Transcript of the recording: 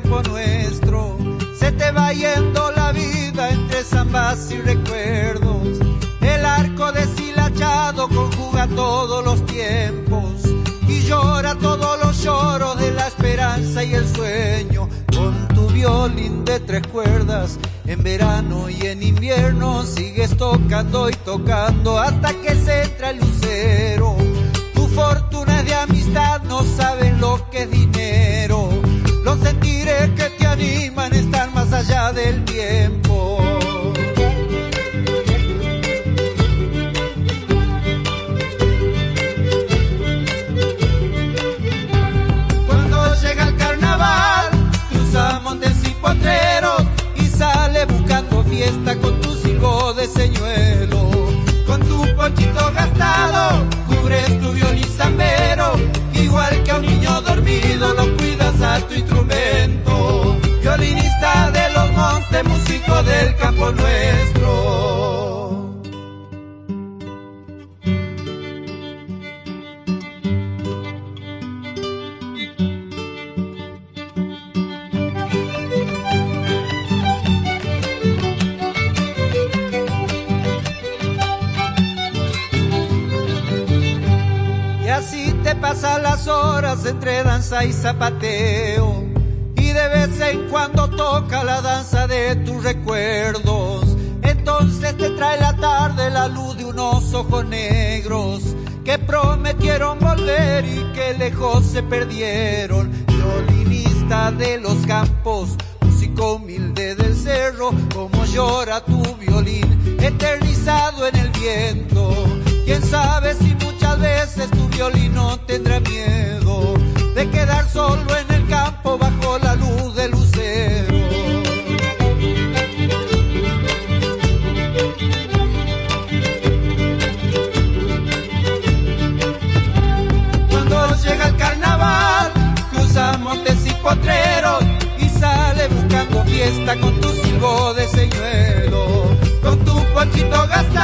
campo nuestro, se te va yendo la vida entre zambas y recuerdos. El arco deshilachado conjuga todos los tiempos y llora todos los lloros de la esperanza y el sueño. Con tu violín de tres cuerdas, en verano y en invierno sigues tocando y tocando hasta que se entra el lucero. Tu fortuna de amistad, no saben lo que es dinero. Tu instrumento. Violinista de los montes, músico del campo nuestro. Y así pasan las horas entre danza y zapateo. Y de vez en cuando toca la danza de tus recuerdos. Entonces te trae la tarde la luz de unos ojos negros que prometieron volver y que lejos se perdieron. Violinista de los campos, músico humilde del cerro, como llora tu violín, eternizado en el viento. Quién sabe si muchas veces tu violín no fiesta con tu silbo de señuelo. Con tu ponchito gastado,